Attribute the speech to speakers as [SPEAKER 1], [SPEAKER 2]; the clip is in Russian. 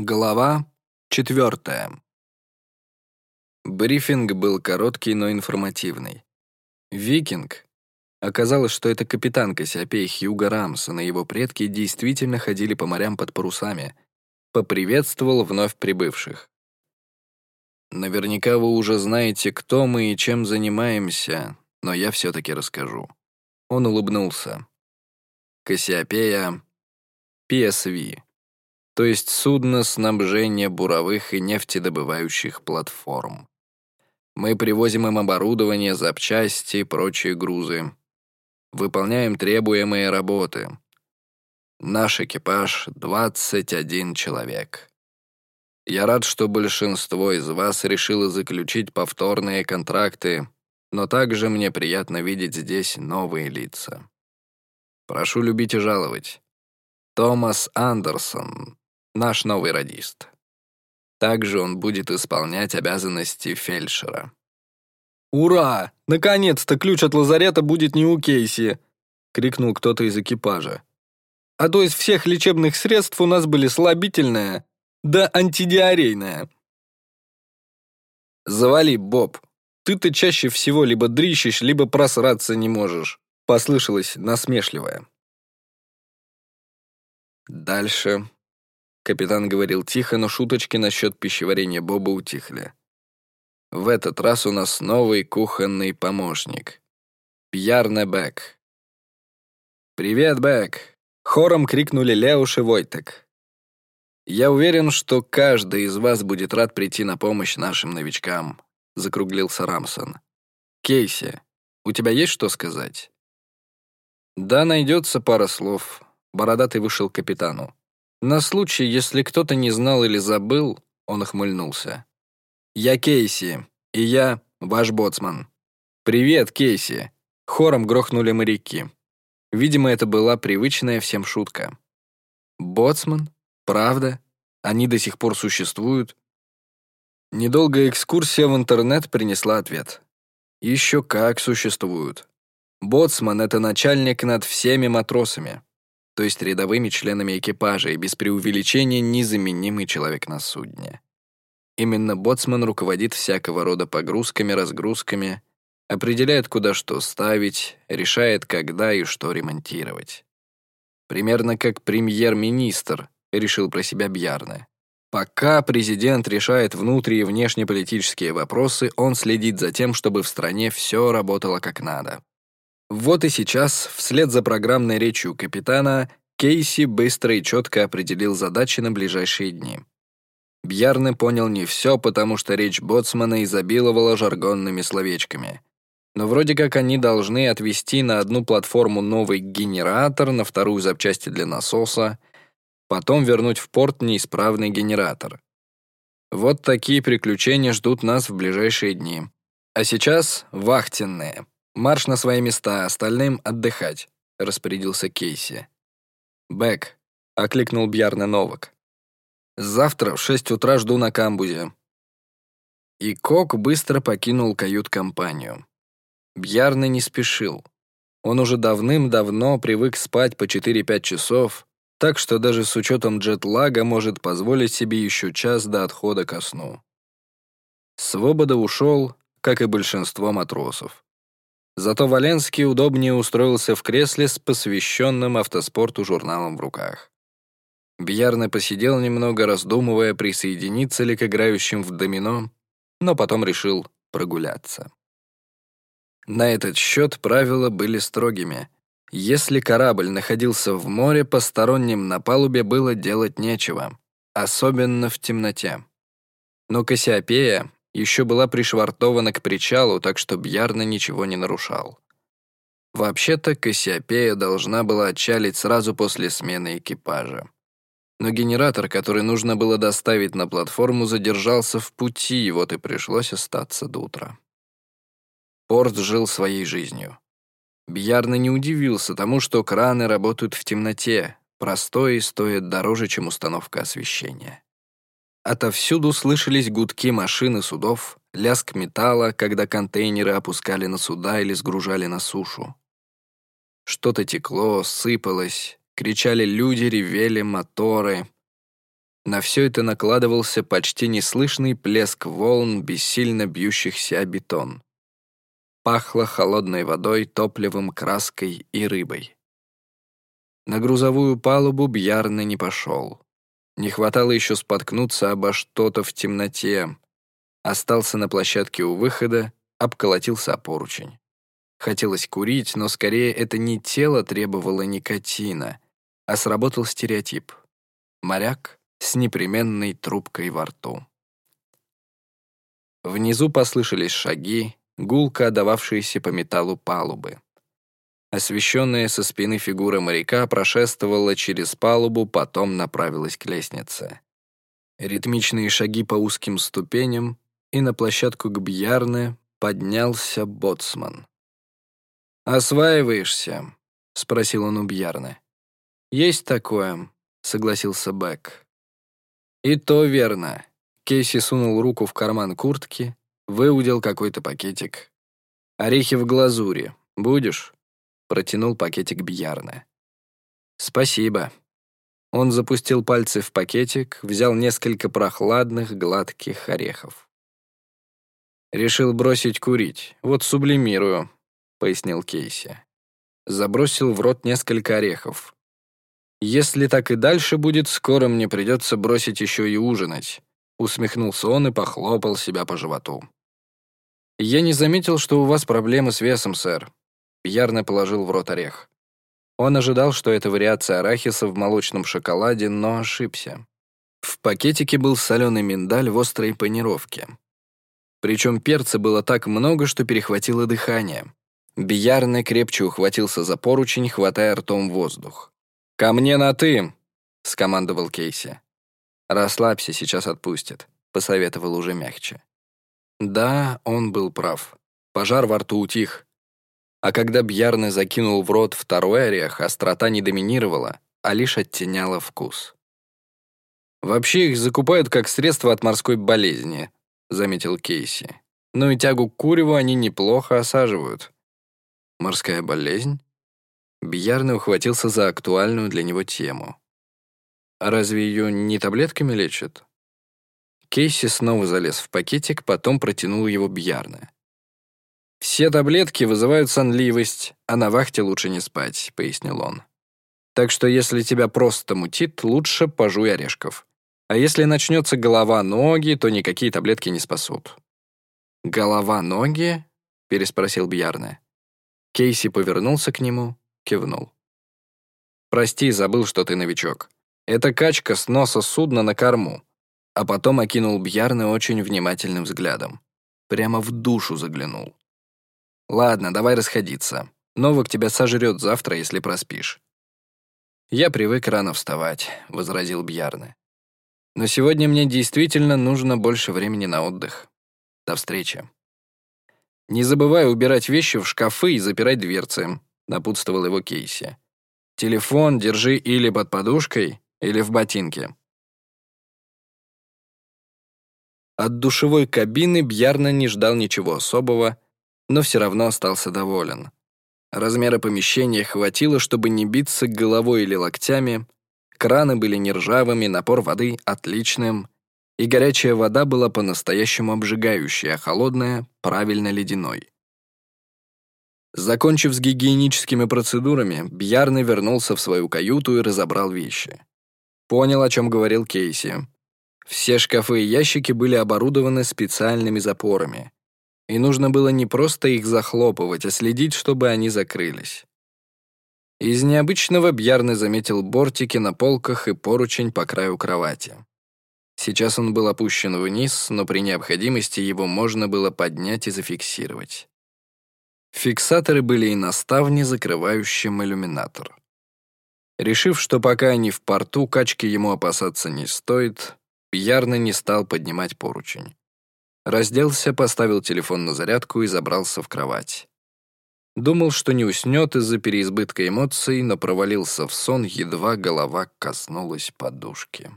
[SPEAKER 1] Глава четвертая. Брифинг был короткий, но информативный. «Викинг». Оказалось, что это капитан Кассиопей Хьюго Рамсон и его предки действительно ходили по морям под парусами. Поприветствовал вновь прибывших. «Наверняка вы уже знаете, кто мы и чем занимаемся, но я все-таки расскажу». Он улыбнулся. Кассиопея, PSV то есть судно снабжения буровых и нефтедобывающих платформ. Мы привозим им оборудование, запчасти и прочие грузы. Выполняем требуемые работы. Наш экипаж — 21 человек. Я рад, что большинство из вас решило заключить повторные контракты, но также мне приятно видеть здесь новые лица. Прошу любить и жаловать. Томас Андерсон, наш новый радист. Также он будет исполнять обязанности фельдшера.
[SPEAKER 2] «Ура! Наконец-то ключ от лазарета будет не у Кейси!» — крикнул кто-то из экипажа. «А то из всех лечебных средств у нас были слабительное, да антидиарейное». «Завали, Боб. Ты-то чаще всего либо дрищешь, либо просраться не можешь», — послышалось насмешливое.
[SPEAKER 1] Дальше Капитан говорил тихо, но шуточки насчет пищеварения Боба утихли. В этот раз у нас новый кухонный помощник. Пьярне Бек. «Привет, Бек!» — хором крикнули Леуш и Войтек. «Я уверен, что каждый из вас будет рад прийти на помощь нашим новичкам», — закруглился Рамсон. «Кейси, у тебя есть что сказать?» «Да, найдется пара слов», — бородатый вышел к капитану. На случай, если кто-то не знал или забыл, он охмыльнулся. «Я Кейси, и я ваш боцман». «Привет, Кейси!» Хором грохнули моряки. Видимо, это была привычная всем шутка. «Боцман? Правда? Они до сих пор существуют?» Недолгая экскурсия в интернет принесла ответ. Еще как существуют. Боцман — это начальник над всеми матросами то есть рядовыми членами экипажа и без преувеличения незаменимый человек на судне. Именно боцман руководит всякого рода погрузками, разгрузками, определяет, куда что ставить, решает, когда и что ремонтировать. Примерно как премьер-министр, решил про себя Бьярне. Пока президент решает внутри- и внешнеполитические вопросы, он следит за тем, чтобы в стране все работало как надо. Вот и сейчас, вслед за программной речью капитана, Кейси быстро и четко определил задачи на ближайшие дни. Бьярны понял не все, потому что речь боцмана изобиловала жаргонными словечками. Но вроде как они должны отвести на одну платформу новый генератор, на вторую запчасти для насоса, потом вернуть в порт неисправный генератор. Вот такие приключения ждут нас в ближайшие дни. А сейчас вахтенные. «Марш на свои места, остальным отдыхать», — распорядился Кейси. «Бэк», — окликнул Бьярна Новак. «Завтра в шесть утра жду на камбузе». И Кок быстро покинул кают-компанию. Бьярна не спешил. Он уже давным-давно привык спать по 4-5 часов, так что даже с учетом джетлага может позволить себе еще час до отхода ко сну. Свобода ушел, как и большинство матросов. Зато Валенский удобнее устроился в кресле с посвященным автоспорту журналом в руках. Бьярно посидел немного, раздумывая, присоединиться ли к играющим в домино, но потом решил прогуляться. На этот счет правила были строгими. Если корабль находился в море, посторонним на палубе было делать нечего, особенно в темноте. Но Кассиопея, еще была пришвартована к причалу, так что Бьярна ничего не нарушал. Вообще-то Кассиопея должна была отчалить сразу после смены экипажа. Но генератор, который нужно было доставить на платформу, задержался в пути, и вот и пришлось остаться до утра. Порт жил своей жизнью. Бьярна не удивился тому, что краны работают в темноте, простое стоит дороже, чем установка освещения. Отовсюду слышались гудки машин и судов, лязг металла, когда контейнеры опускали на суда или сгружали на сушу. Что-то текло, сыпалось, кричали люди, ревели моторы. На все это накладывался почти неслышный плеск волн, бессильно бьющихся о бетон. Пахло холодной водой, топливом, краской и рыбой. На грузовую палубу Бьярны не пошел. Не хватало еще споткнуться обо что-то в темноте. Остался на площадке у выхода, обколотился о поручень. Хотелось курить, но скорее это не тело требовало никотина, а сработал стереотип. Моряк с непременной трубкой во рту. Внизу послышались шаги, гулко отдававшиеся по металлу палубы. Освещенная со спины фигура моряка прошествовала через палубу, потом направилась к лестнице. Ритмичные шаги по узким ступеням, и на площадку к Бьярне поднялся боцман. «Осваиваешься?» — спросил он у Бьярны. «Есть такое», — согласился Бэк. «И то верно». Кейси сунул руку в карман куртки, выудил какой-то пакетик. «Орехи в глазури. Будешь?» Протянул пакетик Бьярна. «Спасибо». Он запустил пальцы в пакетик, взял несколько прохладных, гладких орехов. «Решил бросить курить. Вот сублимирую», — пояснил Кейси. Забросил в рот несколько орехов. «Если так и дальше будет, скоро мне придется бросить еще и ужинать», — усмехнулся он и похлопал себя по животу. «Я не заметил, что у вас проблемы с весом, сэр», Ярно положил в рот орех. Он ожидал, что это вариация арахиса в молочном шоколаде, но ошибся. В пакетике был соленый миндаль в острой панировке. Причем перца было так много, что перехватило дыхание. Биярный крепче ухватился за поручень, хватая ртом воздух. «Ко мне на «ты», — скомандовал Кейси. «Расслабься, сейчас отпустит», — посоветовал уже мягче. Да, он был прав. Пожар во рту утих. А когда Бьярны закинул в рот второй орех, острота не доминировала, а лишь оттеняла вкус. «Вообще их закупают как средство от морской болезни», — заметил Кейси. «Ну и тягу к куреву они неплохо осаживают». «Морская болезнь?» Бьярны ухватился за актуальную для него тему. «А разве ее не таблетками лечат?» Кейси снова залез в пакетик, потом протянул его Бьярны. «Все таблетки вызывают сонливость, а на вахте лучше не спать», — пояснил он. «Так что если тебя просто мутит, лучше пожуй орешков. А если начнется голова-ноги, то никакие таблетки не спасут». «Голова-ноги?» — переспросил Бьярне. Кейси повернулся к нему, кивнул. «Прости, забыл, что ты новичок. Это качка с носа судна на корму». А потом окинул Бьярне очень внимательным взглядом. Прямо в душу заглянул. Ладно, давай расходиться. Новак тебя сожрет завтра, если проспишь. Я привык рано вставать, возразил Бьярны. Но сегодня мне действительно нужно больше времени на отдых. До встречи. Не забывай убирать вещи в шкафы и запирать дверцы, напутствовал его Кейси. Телефон держи или под подушкой, или в ботинке. От душевой кабины Бьярна не ждал ничего особого, но все равно остался доволен. Размера помещения хватило, чтобы не биться головой или локтями, краны были не ржавыми, напор воды отличным, и горячая вода была по-настоящему обжигающей, а холодная — правильно ледяной. Закончив с гигиеническими процедурами, Бьярны вернулся в свою каюту и разобрал вещи. Понял, о чем говорил Кейси. Все шкафы и ящики были оборудованы специальными запорами и нужно было не просто их захлопывать, а следить, чтобы они закрылись. Из необычного Бьярны заметил бортики на полках и поручень по краю кровати. Сейчас он был опущен вниз, но при необходимости его можно было поднять и зафиксировать. Фиксаторы были и на ставне, закрывающем иллюминатор. Решив, что пока они в порту, качки ему опасаться не стоит, Бьярны не стал поднимать поручень. Разделся, поставил телефон на зарядку и забрался в кровать. Думал, что не уснет из-за переизбытка эмоций, но провалился в сон, едва голова коснулась подушки.